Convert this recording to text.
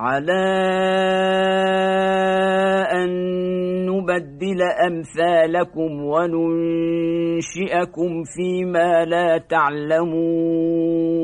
على أن نبدل أمثالكم وننشئكم فيما لا تعلمون.